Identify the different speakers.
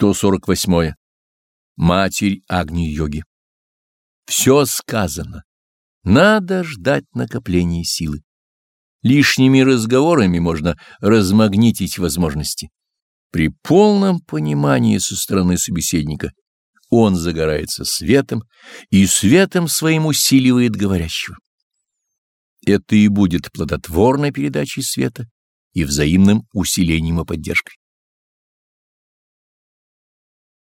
Speaker 1: 148. Матерь Агни-йоги. Все сказано. Надо ждать накопления силы. Лишними разговорами можно размагнитить возможности. При полном понимании со стороны собеседника он загорается светом и светом своим усиливает говорящего. Это и будет плодотворной передачей света и взаимным усилением и поддержкой.